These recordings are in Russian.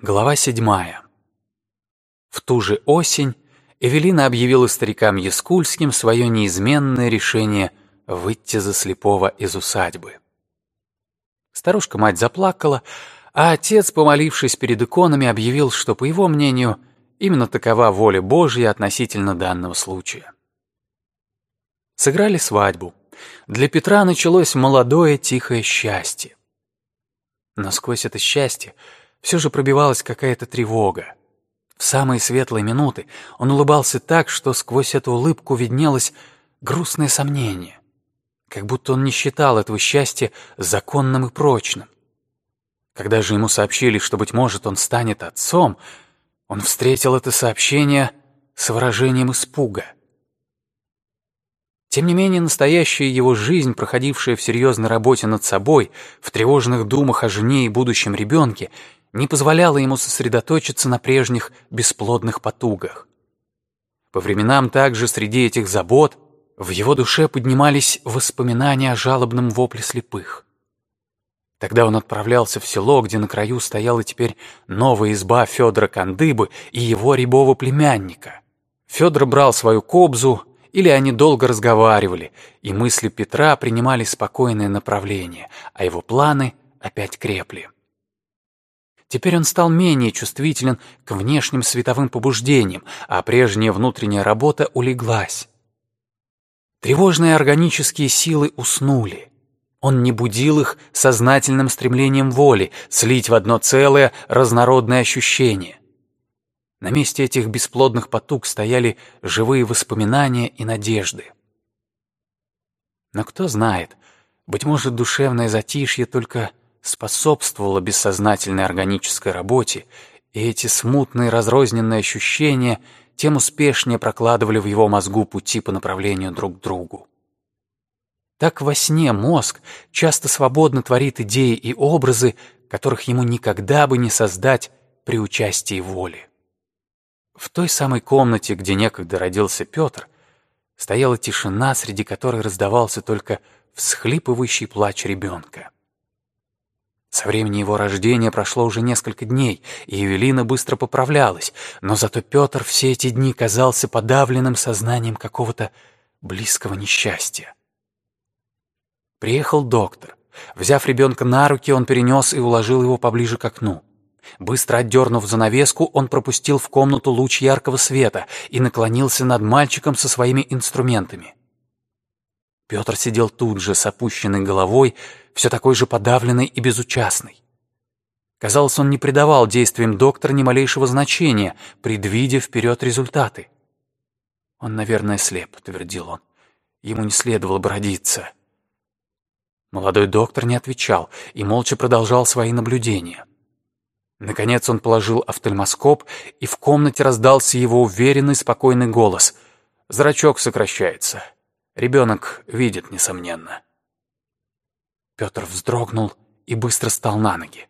Глава седьмая. В ту же осень Эвелина объявила старикам Яскульским свое неизменное решение выйти за слепого из усадьбы. Старушка-мать заплакала, а отец, помолившись перед иконами, объявил, что, по его мнению, именно такова воля Божья относительно данного случая. Сыграли свадьбу. Для Петра началось молодое тихое счастье. Но сквозь это счастье все же пробивалась какая-то тревога. В самые светлые минуты он улыбался так, что сквозь эту улыбку виднелось грустное сомнение, как будто он не считал этого счастья законным и прочным. Когда же ему сообщили, что, быть может, он станет отцом, он встретил это сообщение с выражением испуга. Тем не менее, настоящая его жизнь, проходившая в серьезной работе над собой, в тревожных думах о жене и будущем ребенке, не позволяло ему сосредоточиться на прежних бесплодных потугах. По временам также среди этих забот в его душе поднимались воспоминания о жалобном вопле слепых. Тогда он отправлялся в село, где на краю стояла теперь новая изба Федора Кандыбы и его рябого племянника. Федор брал свою кобзу, или они долго разговаривали, и мысли Петра принимали спокойное направление, а его планы опять крепли. Теперь он стал менее чувствителен к внешним световым побуждениям, а прежняя внутренняя работа улеглась. Тревожные органические силы уснули. Он не будил их сознательным стремлением воли слить в одно целое разнородное ощущение. На месте этих бесплодных потуг стояли живые воспоминания и надежды. Но кто знает, быть может, душевное затишье только способствовала бессознательной органической работе, и эти смутные разрозненные ощущения тем успешнее прокладывали в его мозгу пути по направлению друг к другу. Так во сне мозг часто свободно творит идеи и образы, которых ему никогда бы не создать при участии воли. В той самой комнате, где некогда родился Петр, стояла тишина, среди которой раздавался только всхлипывающий плач ребенка. Со времени его рождения прошло уже несколько дней, и Евелина быстро поправлялась, но зато Петр все эти дни казался подавленным сознанием какого-то близкого несчастья. Приехал доктор. Взяв ребенка на руки, он перенес и уложил его поближе к окну. Быстро отдернув занавеску, он пропустил в комнату луч яркого света и наклонился над мальчиком со своими инструментами. Петр сидел тут же с опущенной головой, все такой же подавленный и безучастный. Казалось, он не придавал действиям доктора ни малейшего значения, предвидя вперед результаты. «Он, наверное, слеп», — твердил он. «Ему не следовало бы родиться». Молодой доктор не отвечал и молча продолжал свои наблюдения. Наконец он положил офтальмоскоп, и в комнате раздался его уверенный, спокойный голос. «Зрачок сокращается. Ребенок видит, несомненно. Петр вздрогнул и быстро стал на ноги.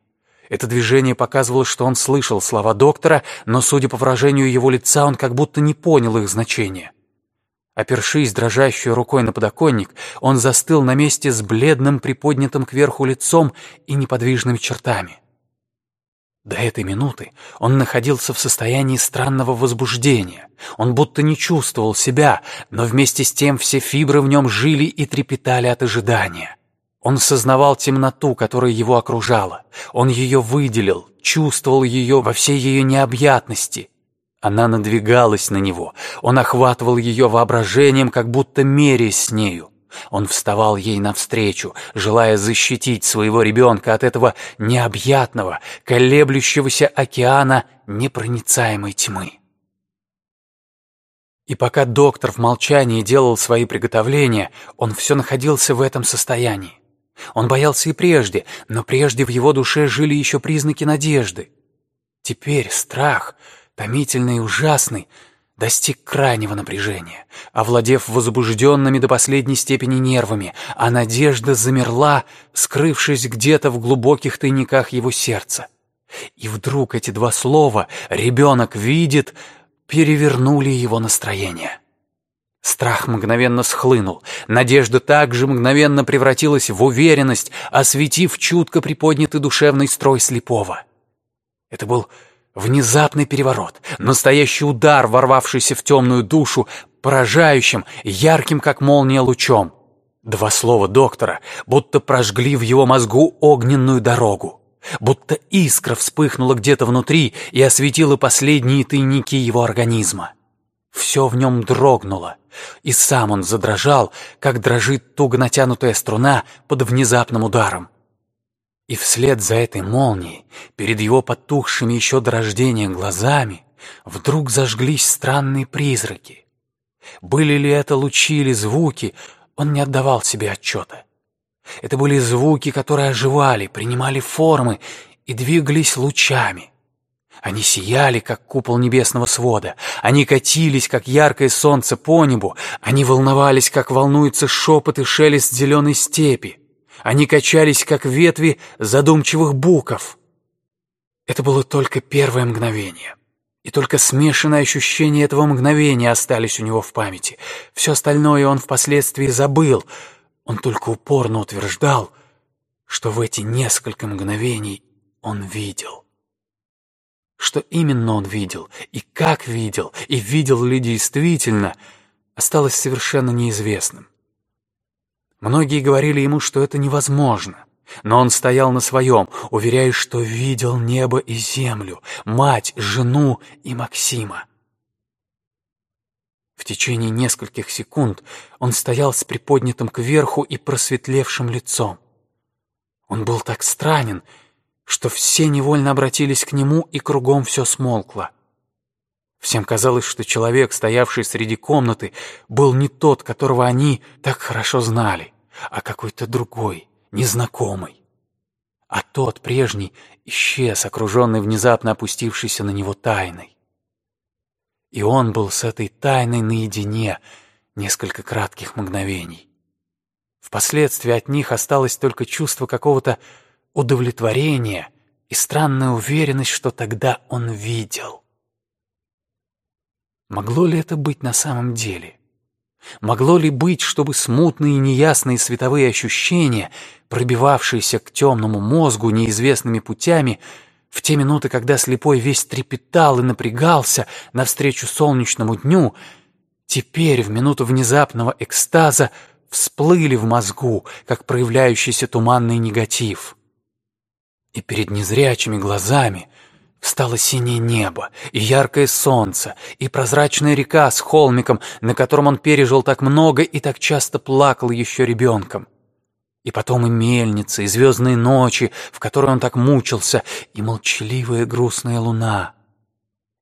Это движение показывало, что он слышал слова доктора, но, судя по выражению его лица, он как будто не понял их значения. Опершись дрожащей рукой на подоконник, он застыл на месте с бледным, приподнятым кверху лицом и неподвижными чертами. До этой минуты он находился в состоянии странного возбуждения. Он будто не чувствовал себя, но вместе с тем все фибры в нем жили и трепетали от ожидания. Он сознавал темноту, которая его окружала. Он ее выделил, чувствовал ее во всей ее необъятности. Она надвигалась на него. Он охватывал ее воображением, как будто мерясь с нею. Он вставал ей навстречу, желая защитить своего ребенка от этого необъятного, колеблющегося океана непроницаемой тьмы. И пока доктор в молчании делал свои приготовления, он все находился в этом состоянии. Он боялся и прежде, но прежде в его душе жили еще признаки надежды. Теперь страх, томительный и ужасный, достиг крайнего напряжения, овладев возбужденными до последней степени нервами, а надежда замерла, скрывшись где-то в глубоких тайниках его сердца. И вдруг эти два слова «ребенок видит» перевернули его настроение. Страх мгновенно схлынул, надежда также мгновенно превратилась в уверенность, осветив чутко приподнятый душевный строй слепого. Это был внезапный переворот, настоящий удар, ворвавшийся в темную душу, поражающим, ярким, как молния, лучом. Два слова доктора будто прожгли в его мозгу огненную дорогу, будто искра вспыхнула где-то внутри и осветила последние тайники его организма. Все в нем дрогнуло, и сам он задрожал, как дрожит туго натянутая струна под внезапным ударом. И вслед за этой молнией, перед его потухшими еще до рождения глазами, вдруг зажглись странные призраки. Были ли это лучи или звуки, он не отдавал себе отчета. Это были звуки, которые оживали, принимали формы и двигались лучами. Они сияли, как купол небесного свода. Они катились, как яркое солнце по небу. Они волновались, как волнуется шепот и шелест зеленой степи. Они качались, как ветви задумчивых буков. Это было только первое мгновение. И только смешанные ощущения этого мгновения остались у него в памяти. Все остальное он впоследствии забыл. Он только упорно утверждал, что в эти несколько мгновений он видел. Что именно он видел, и как видел, и видел ли действительно, осталось совершенно неизвестным. Многие говорили ему, что это невозможно. Но он стоял на своем, уверяя, что видел небо и землю, мать, жену и Максима. В течение нескольких секунд он стоял с приподнятым кверху и просветлевшим лицом. Он был так странен, что все невольно обратились к нему, и кругом все смолкло. Всем казалось, что человек, стоявший среди комнаты, был не тот, которого они так хорошо знали, а какой-то другой, незнакомый. А тот, прежний, исчез, окруженный внезапно опустившейся на него тайной. И он был с этой тайной наедине несколько кратких мгновений. Впоследствии от них осталось только чувство какого-то удовлетворения и странная уверенность, что тогда он видел. Могло ли это быть на самом деле? Могло ли быть, чтобы смутные и неясные световые ощущения, пробивавшиеся к темному мозгу неизвестными путями, в те минуты, когда слепой весь трепетал и напрягался навстречу солнечному дню, теперь, в минуту внезапного экстаза, всплыли в мозгу, как проявляющийся туманный негатив. И перед незрячими глазами Встало синее небо, и яркое солнце, и прозрачная река с холмиком, на котором он пережил так много и так часто плакал еще ребенком. И потом и мельница, и звездные ночи, в которые он так мучился, и молчаливая грустная луна,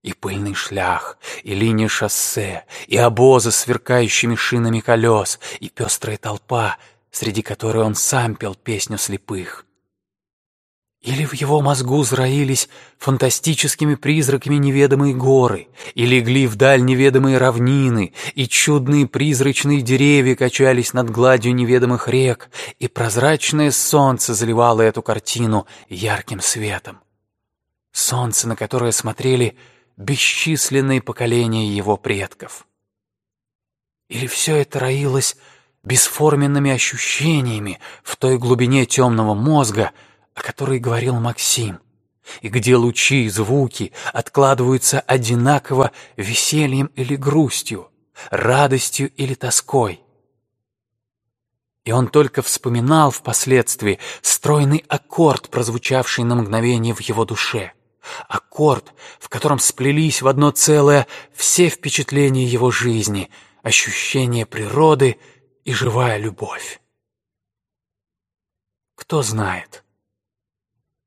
и пыльный шлях, и линия шоссе, и обозы с сверкающими шинами колес, и пестрая толпа, среди которой он сам пел песню слепых. Или в его мозгу зраились фантастическими призраками неведомые горы, и легли вдаль неведомые равнины, и чудные призрачные деревья качались над гладью неведомых рек, и прозрачное солнце заливало эту картину ярким светом. Солнце, на которое смотрели бесчисленные поколения его предков. Или все это роилось бесформенными ощущениями в той глубине темного мозга, о которой говорил Максим, и где лучи и звуки откладываются одинаково весельем или грустью, радостью или тоской. И он только вспоминал впоследствии стройный аккорд, прозвучавший на мгновение в его душе. Аккорд, в котором сплелись в одно целое все впечатления его жизни, ощущения природы и живая любовь. Кто знает,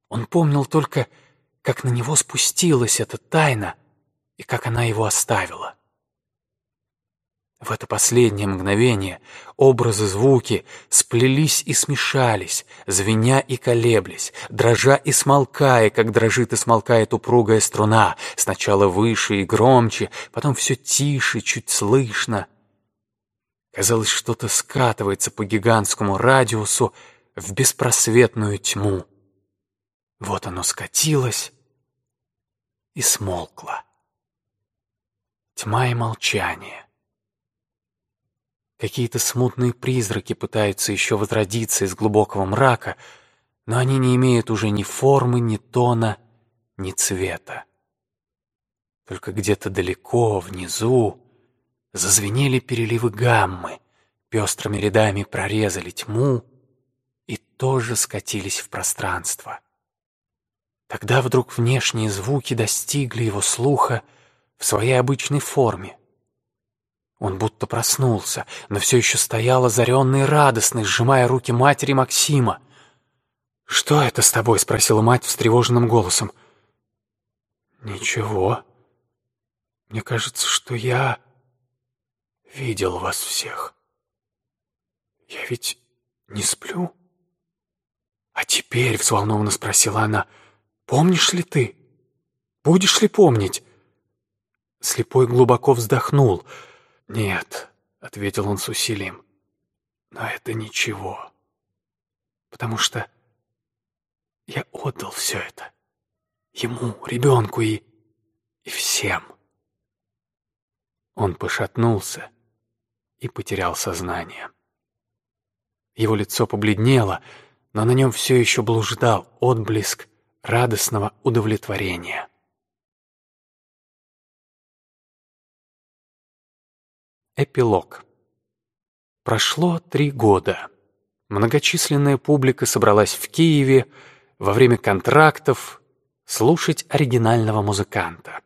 он помнил только, как на него спустилась эта тайна и как она его оставила. В это последнее мгновение образы, звуки сплелись и смешались, звеня и колеблясь, дрожа и смолкая, как дрожит и смолкает упругая струна, сначала выше и громче, потом все тише, чуть слышно. Казалось, что-то скатывается по гигантскому радиусу в беспросветную тьму. Вот оно скатилось и смолкло. Тьма и молчание. Какие-то смутные призраки пытаются еще возродиться из глубокого мрака, но они не имеют уже ни формы, ни тона, ни цвета. Только где-то далеко, внизу, зазвенели переливы гаммы, пестрыми рядами прорезали тьму и тоже скатились в пространство. Тогда вдруг внешние звуки достигли его слуха в своей обычной форме. Он будто проснулся, но все еще стоял озаренный и радостный, сжимая руки матери Максима. «Что это с тобой?» — спросила мать встревоженным голосом. «Ничего. Мне кажется, что я видел вас всех. Я ведь не сплю?» «А теперь?» — взволнованно спросила она. «Помнишь ли ты? Будешь ли помнить?» Слепой глубоко вздохнул. «Нет», — ответил он с усилием, — «но это ничего, потому что я отдал все это ему, ребенку и... и всем». Он пошатнулся и потерял сознание. Его лицо побледнело, но на нем все еще блуждал отблеск радостного удовлетворения. Эпилог. Прошло три года. Многочисленная публика собралась в Киеве во время контрактов слушать оригинального музыканта.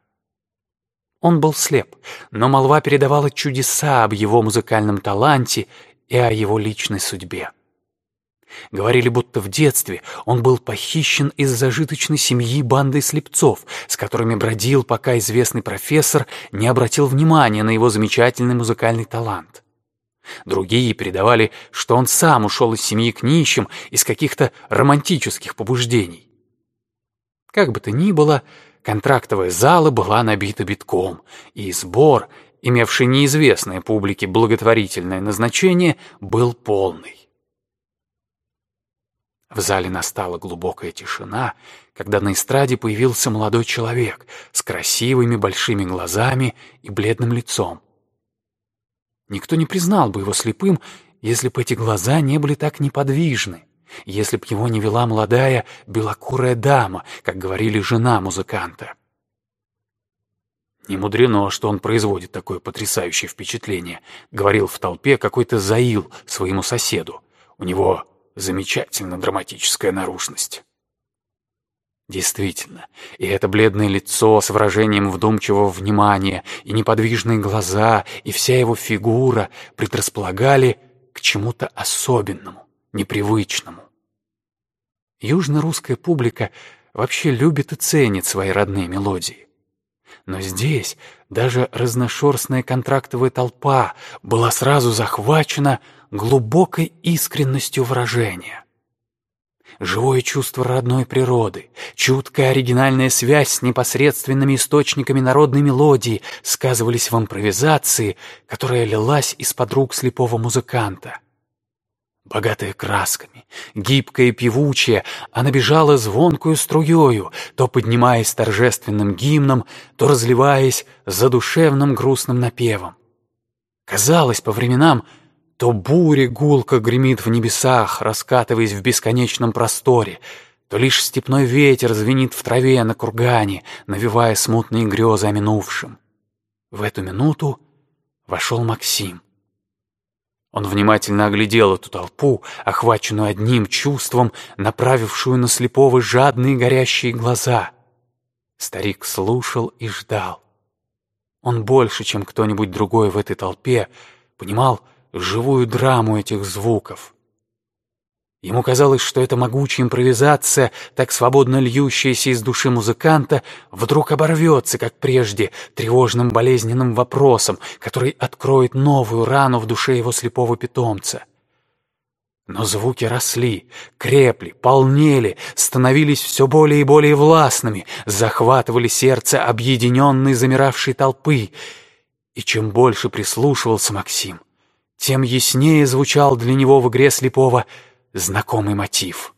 Он был слеп, но молва передавала чудеса об его музыкальном таланте и о его личной судьбе. Говорили, будто в детстве он был похищен из зажиточной семьи бандой слепцов, с которыми бродил, пока известный профессор не обратил внимания на его замечательный музыкальный талант. Другие передавали, что он сам ушел из семьи к нищим из каких-то романтических побуждений. Как бы то ни было, контрактовая зала была набита битком, и сбор, имевший неизвестное публике благотворительное назначение, был полный. В зале настала глубокая тишина, когда на эстраде появился молодой человек с красивыми большими глазами и бледным лицом. Никто не признал бы его слепым, если бы эти глаза не были так неподвижны, если б его не вела молодая белокурая дама, как говорили жена музыканта. «Не мудрено, что он производит такое потрясающее впечатление», — говорил в толпе какой-то Заил своему соседу. «У него замечательно драматическая наружность. Действительно, и это бледное лицо с выражением вдумчивого внимания, и неподвижные глаза, и вся его фигура предрасполагали к чему-то особенному, непривычному. Южно-русская публика вообще любит и ценит свои родные мелодии. Но здесь даже разношерстная контрактовая толпа была сразу захвачена глубокой искренностью выражения. Живое чувство родной природы, чуткая оригинальная связь с непосредственными источниками народной мелодии сказывались в импровизации, которая лилась из-под рук слепого музыканта. Богатая красками, гибкая и певучая, она бежала звонкую струею, то поднимаясь торжественным гимном, то разливаясь задушевным грустным напевом. Казалось по временам, то буря гулко гремит в небесах, раскатываясь в бесконечном просторе, то лишь степной ветер звенит в траве на кургане, навевая смутные грезы о минувшем. В эту минуту вошел Максим. Он внимательно оглядел эту толпу, охваченную одним чувством, направившую на слепого жадные горящие глаза. Старик слушал и ждал. Он больше, чем кто-нибудь другой в этой толпе, понимал, живую драму этих звуков. Ему казалось, что эта могучая импровизация, так свободно льющаяся из души музыканта, вдруг оборвется, как прежде, тревожным болезненным вопросом, который откроет новую рану в душе его слепого питомца. Но звуки росли, крепли, полнели, становились все более и более властными, захватывали сердце объединенной замиравшей толпы. И чем больше прислушивался Максим, тем яснее звучал для него в игре слепого знакомый мотив.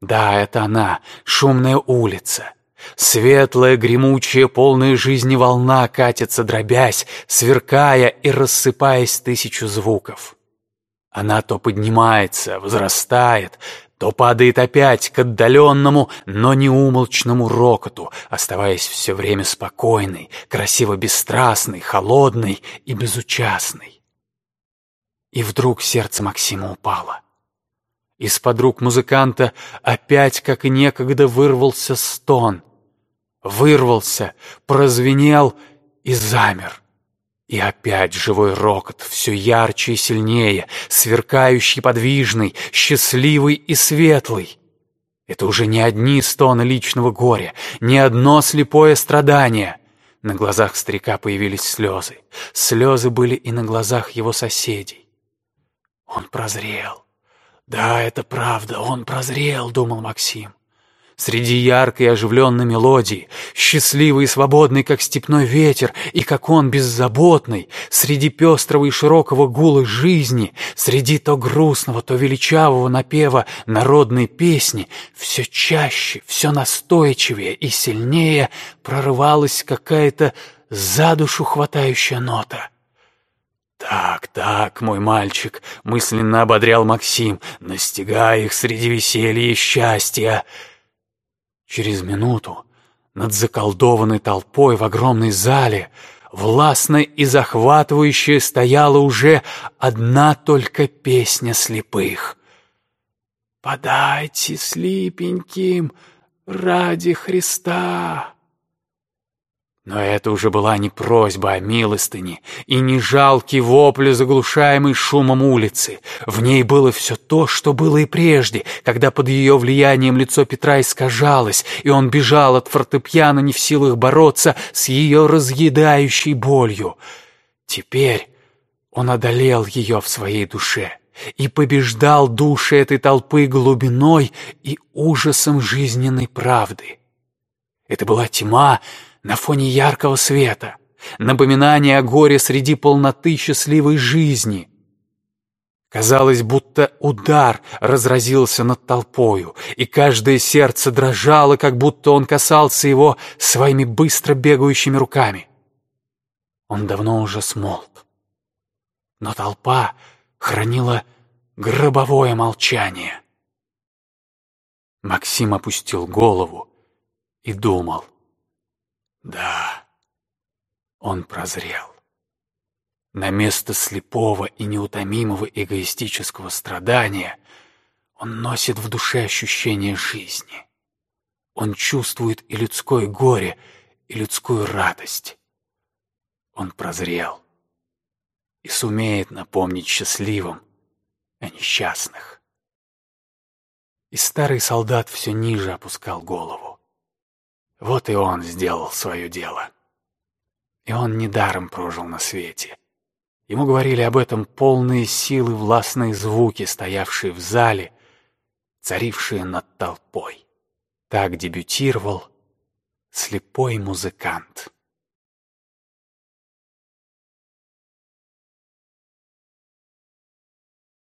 Да, это она, шумная улица. Светлая, гремучая, полная жизни волна катится, дробясь, сверкая и рассыпаясь тысячу звуков. Она то поднимается, возрастает, то падает опять к отдаленному, но неумолчному рокоту, оставаясь все время спокойной, красиво бесстрастной, холодной и безучастной. И вдруг сердце Максима упало. Из-под рук музыканта опять, как и некогда, вырвался стон. Вырвался, прозвенел и замер. И опять живой рокот, все ярче и сильнее, сверкающий, подвижный, счастливый и светлый. Это уже не одни стоны личного горя, не одно слепое страдание. На глазах старика появились слезы. Слезы были и на глазах его соседей. Он прозрел. Да, это правда, он прозрел, думал Максим среди яркой и оживленной мелодии, счастливый и свободный, как степной ветер, и как он беззаботный, среди пестрого и широкого гула жизни, среди то грустного, то величавого напева народной песни, все чаще, все настойчивее и сильнее прорывалась какая-то за душу хватающая нота. «Так, так, мой мальчик», — мысленно ободрял Максим, настигая их среди веселья и счастья». Через минуту над заколдованной толпой в огромной зале властно и захватывающе стояла уже одна только песня слепых. «Подайте слепеньким ради Христа!» Но это уже была не просьба о милостыне и не жалкий вопль, заглушаемый шумом улицы. В ней было все то, что было и прежде, когда под ее влиянием лицо Петра искажалось, и он бежал от фортепиано не в силах бороться с ее разъедающей болью. Теперь он одолел ее в своей душе и побеждал души этой толпы глубиной и ужасом жизненной правды. Это была тьма, на фоне яркого света, напоминание о горе среди полноты счастливой жизни. Казалось, будто удар разразился над толпою, и каждое сердце дрожало, как будто он касался его своими быстро бегающими руками. Он давно уже смолк. Но толпа хранила гробовое молчание. Максим опустил голову и думал. Да, он прозрел. На место слепого и неутомимого эгоистического страдания он носит в душе ощущение жизни. Он чувствует и людское горе, и людскую радость. Он прозрел и сумеет напомнить счастливым о несчастных. И старый солдат все ниже опускал голову. Вот и он сделал свое дело. И он недаром прожил на свете. Ему говорили об этом полные силы властные звуки, стоявшие в зале, царившие над толпой. Так дебютировал слепой музыкант.